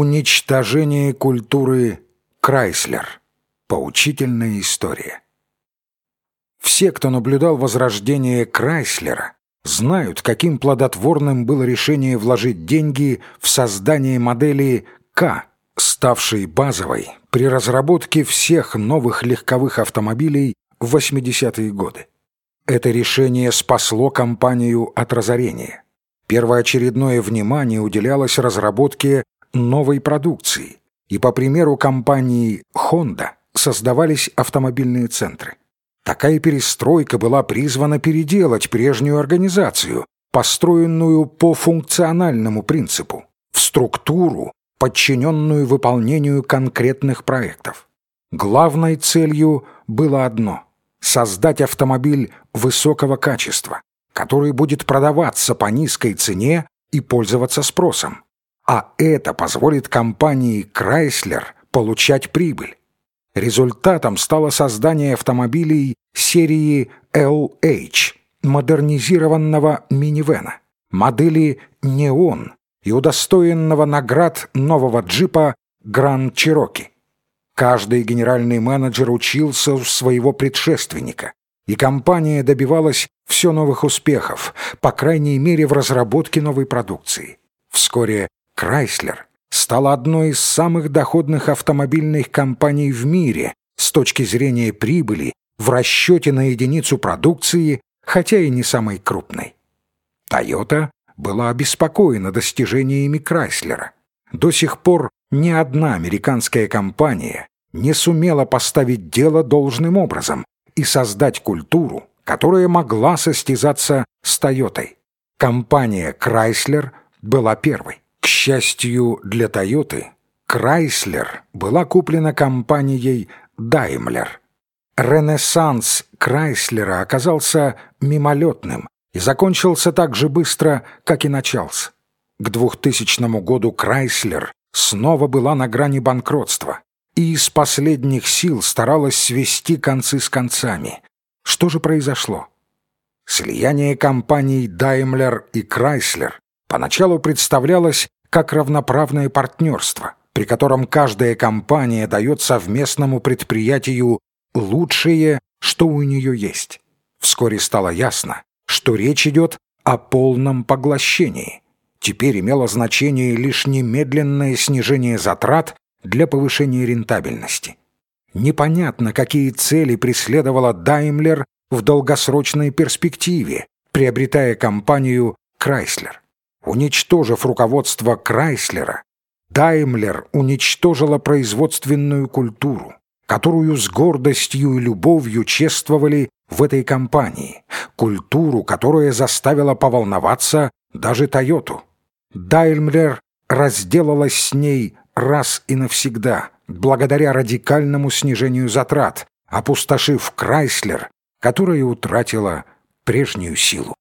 Уничтожение культуры Крайслер. Поучительная история. Все, кто наблюдал возрождение Крайслера, знают, каким плодотворным было решение вложить деньги в создание модели К, ставшей базовой при разработке всех новых легковых автомобилей в 80-е годы. Это решение спасло компанию от разорения. Первоочередное внимание уделялось разработке новой продукции, и по примеру компании Honda создавались автомобильные центры. Такая перестройка была призвана переделать прежнюю организацию, построенную по функциональному принципу, в структуру, подчиненную выполнению конкретных проектов. Главной целью было одно – создать автомобиль высокого качества, который будет продаваться по низкой цене и пользоваться спросом а это позволит компании Chrysler получать прибыль. Результатом стало создание автомобилей серии LH, модернизированного минивэна, модели «Неон» и удостоенного наград нового джипа Grand Cherokee. Каждый генеральный менеджер учился у своего предшественника, и компания добивалась все новых успехов, по крайней мере в разработке новой продукции. Вскоре Крайслер стала одной из самых доходных автомобильных компаний в мире с точки зрения прибыли в расчете на единицу продукции, хотя и не самой крупной. Toyota была обеспокоена достижениями Крайслера. До сих пор ни одна американская компания не сумела поставить дело должным образом и создать культуру, которая могла состязаться с Тойотой. Компания Chrysler была первой счастью для Тойоты, Крайслер была куплена компанией Даймлер. Ренессанс Крайслера оказался мимолетным и закончился так же быстро, как и начался. К 2000 году Крайслер снова была на грани банкротства и из последних сил старалась свести концы с концами. Что же произошло? Слияние компаний Daimler и Chrysler поначалу представлялось как равноправное партнерство, при котором каждая компания дает совместному предприятию лучшее, что у нее есть. Вскоре стало ясно, что речь идет о полном поглощении. Теперь имело значение лишь немедленное снижение затрат для повышения рентабельности. Непонятно, какие цели преследовала Даймлер в долгосрочной перспективе, приобретая компанию Крайслер. Уничтожив руководство Крайслера, Даймлер уничтожила производственную культуру, которую с гордостью и любовью чествовали в этой компании, культуру, которая заставила поволноваться даже Тойоту. Даймлер разделалась с ней раз и навсегда, благодаря радикальному снижению затрат, опустошив Крайслер, которая утратила прежнюю силу.